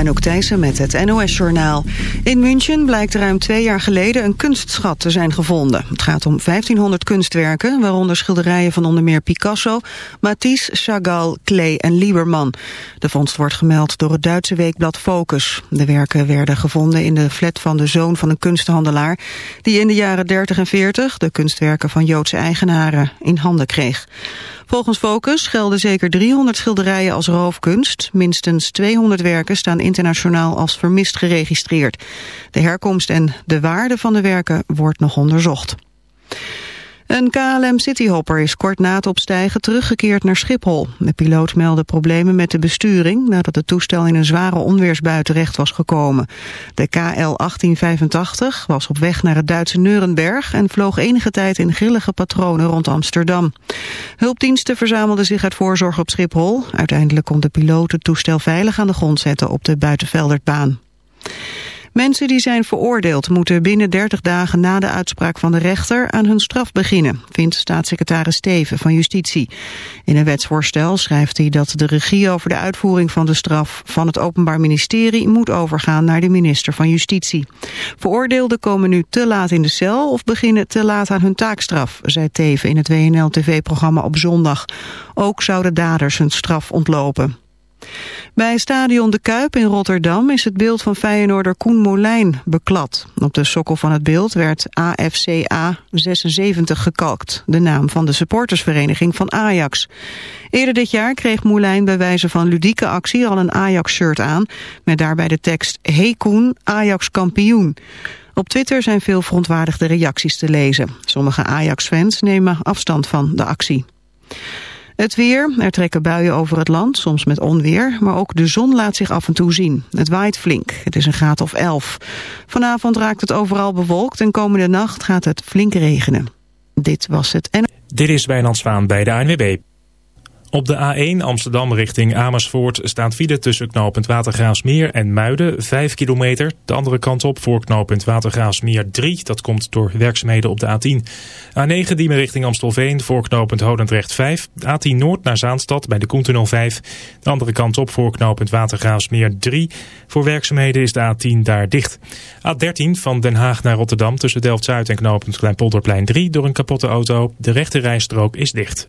Anouk Thijssen met het NOS-journaal. In München blijkt ruim twee jaar geleden een kunstschat te zijn gevonden. Het gaat om 1500 kunstwerken, waaronder schilderijen van onder meer Picasso, Matisse, Chagall, Klee en Lieberman. De vondst wordt gemeld door het Duitse weekblad Focus. De werken werden gevonden in de flat van de zoon van een kunsthandelaar... die in de jaren 30 en 40 de kunstwerken van Joodse eigenaren in handen kreeg. Volgens Focus gelden zeker 300 schilderijen als roofkunst. Minstens 200 werken staan internationaal als vermist geregistreerd. De herkomst en de waarde van de werken wordt nog onderzocht. Een KLM Cityhopper is kort na het opstijgen teruggekeerd naar Schiphol. De piloot meldde problemen met de besturing nadat het toestel in een zware onweersbui terecht was gekomen. De KL-1885 was op weg naar het Duitse Neurenberg en vloog enige tijd in grillige patronen rond Amsterdam. Hulpdiensten verzamelden zich uit voorzorg op Schiphol. Uiteindelijk kon de piloot het toestel veilig aan de grond zetten op de Buitenveldertbaan. Mensen die zijn veroordeeld moeten binnen 30 dagen na de uitspraak van de rechter aan hun straf beginnen, vindt staatssecretaris Steven van Justitie. In een wetsvoorstel schrijft hij dat de regie over de uitvoering van de straf van het Openbaar Ministerie moet overgaan naar de minister van Justitie. Veroordeelden komen nu te laat in de cel of beginnen te laat aan hun taakstraf, zei Teven in het WNL-tv-programma op zondag. Ook zouden daders hun straf ontlopen. Bij stadion De Kuip in Rotterdam is het beeld van Feyenoorder Koen Molijn beklad. Op de sokkel van het beeld werd AFCA 76 gekalkt, de naam van de supportersvereniging van Ajax. Eerder dit jaar kreeg Molijn bij wijze van ludieke actie al een Ajax-shirt aan, met daarbij de tekst Hey Koen, Ajax kampioen. Op Twitter zijn veel verontwaardigde reacties te lezen. Sommige Ajax-fans nemen afstand van de actie. Het weer, er trekken buien over het land, soms met onweer, maar ook de zon laat zich af en toe zien. Het waait flink, het is een graad of 11. Vanavond raakt het overal bewolkt en komende nacht gaat het flink regenen. Dit was het en... Dit is Wijnand Zwaan bij de ANWB. Op de A1 Amsterdam richting Amersfoort staat file tussen knooppunt Watergraafsmeer en Muiden 5 kilometer. De andere kant op voor knooppunt Watergraafsmeer 3. Dat komt door werkzaamheden op de A10. A9 Diemen richting Amstelveen voor knooppunt Hodendrecht 5. A10 Noord naar Zaanstad bij de Koentunnel 5. De andere kant op voor knooppunt Watergraafsmeer 3. Voor werkzaamheden is de A10 daar dicht. A13 van Den Haag naar Rotterdam tussen Delft-Zuid en knooppunt Kleinpolderplein 3 door een kapotte auto. De rechte rijstrook is dicht.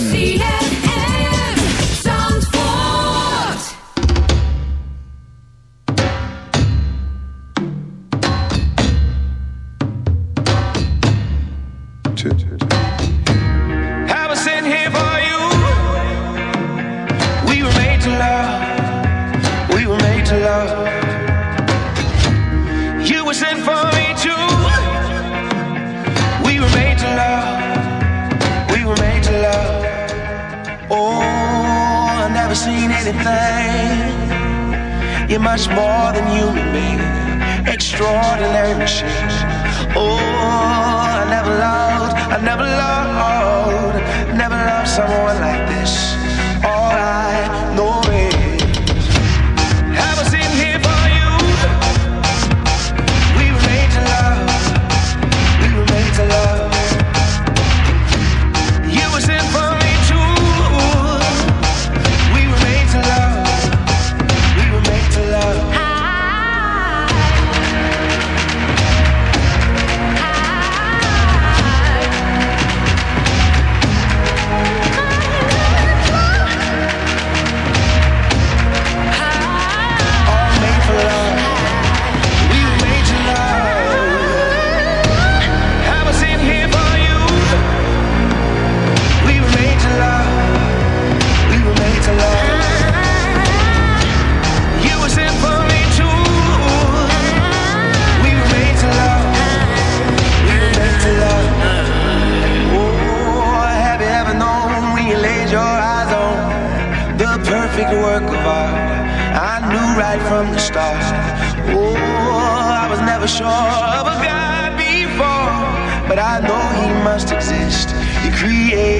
FM. right from the start. Oh, I was never sure of a God before, but I know He must exist. He created.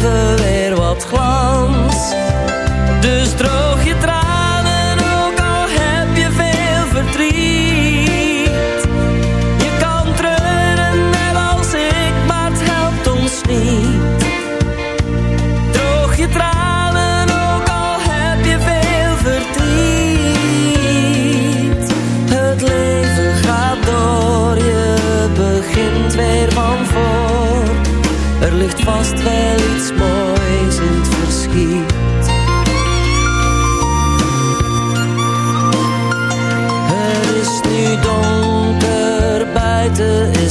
weer wat glans. Dus droog je tranen, ook al heb je veel verdriet. Je kan treuren net als ik, maar het helpt ons niet. Droog je tranen, ook al heb je veel verdriet. Het leven gaat door, je begint weer van voor. Er ligt vast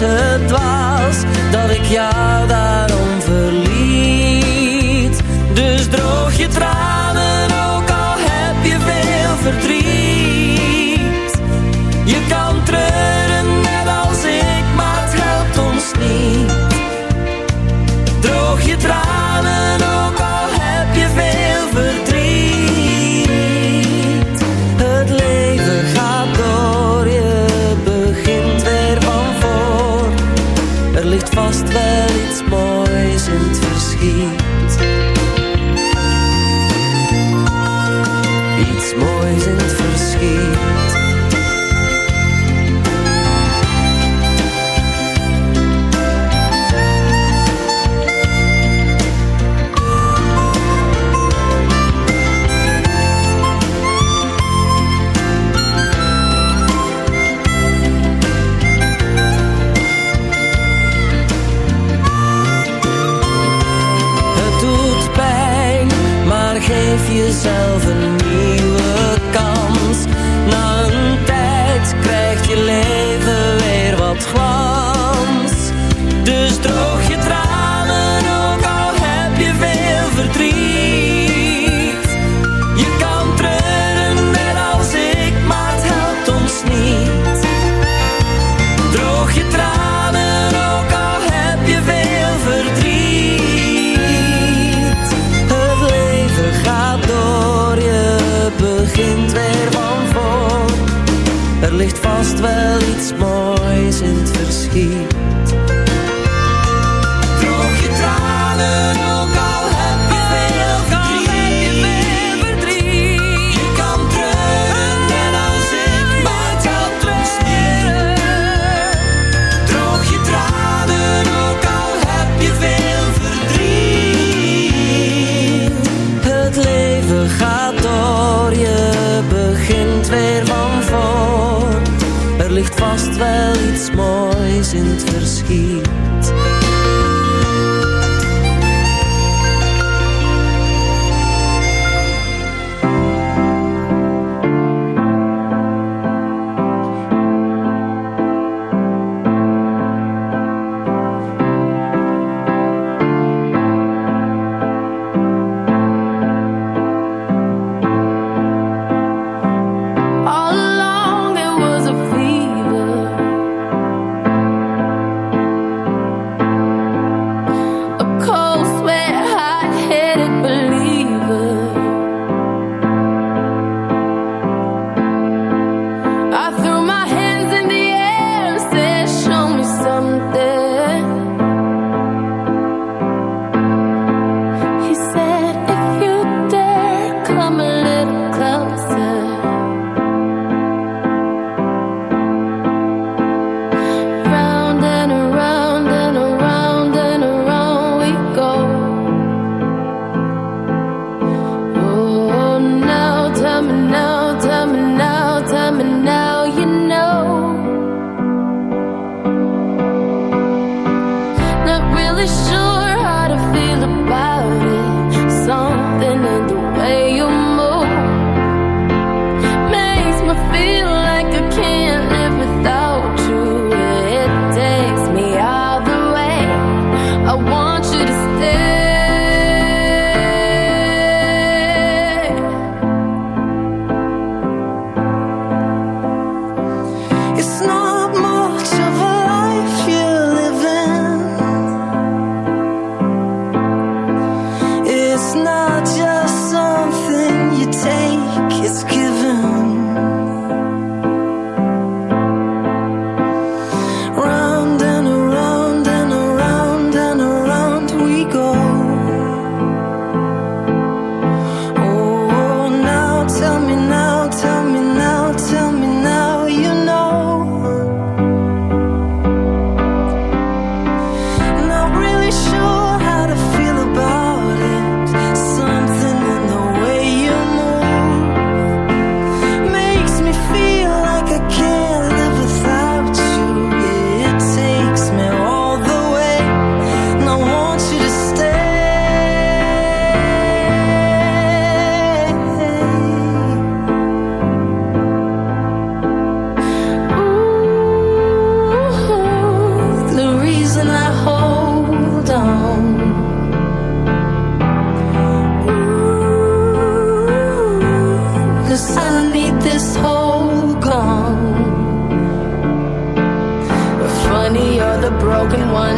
Het dwaas dat ik jou daarom verliet? Dus droog je tranen, ook al heb je veel verdriet.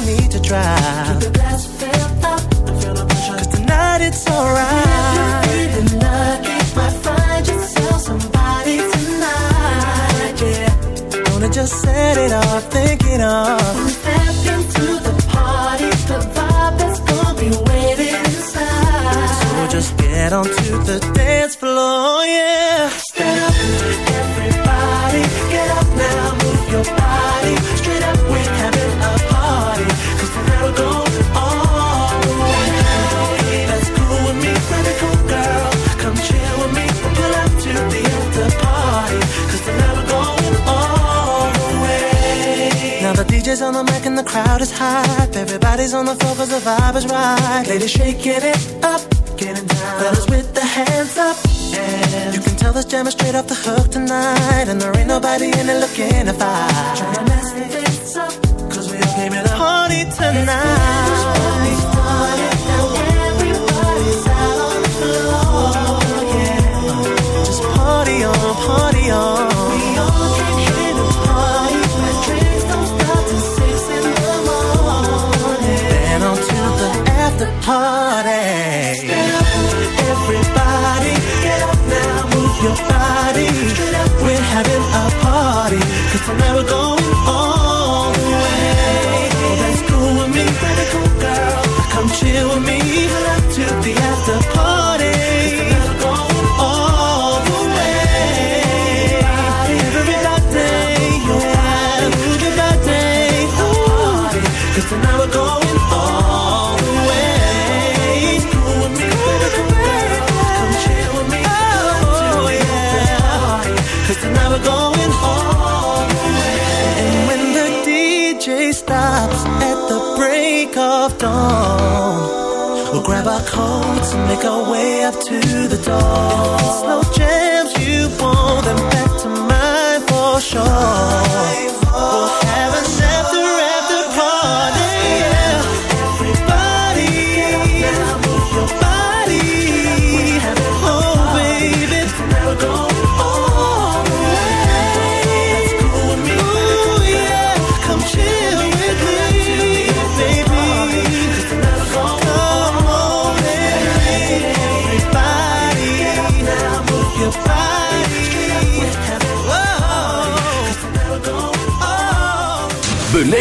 No need to drive. Keep the glass filled up, don't feel no pressure. Cause tonight it's alright. If you're feeling lucky, might find yourself somebody tonight, yeah. Gonna just set it off, think it off. Step into the party, the vibe that's gonna be waiting inside. So just get onto the dance floor, yeah. DJ's on the mic and the crowd is hype. Everybody's on the floor cause the vibe is right. Ladies shaking it up, getting down. Fellas with the hands up. And you can tell this jam is straight off the hook tonight. And there ain't nobody in it looking to fight. Trying to mess this up, cause we all came here to party tonight. Everybody's out on the floor. Just party on, party on. Party. Stand up, everybody, get up now, move your body. Straight we're having a party. Cause tonight we're going all dawn, we'll grab our coats and make our way up to the door. Slow jams you want them back to mine for sure. We'll have an after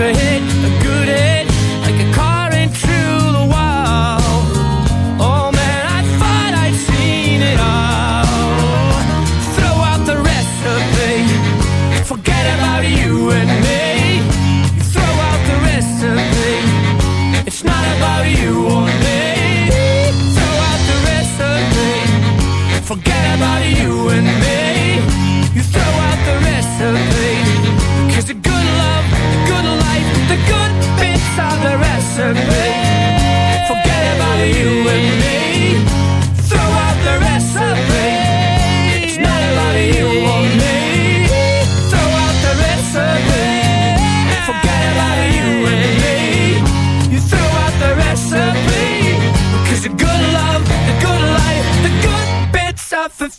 a hit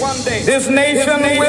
One day, this nation will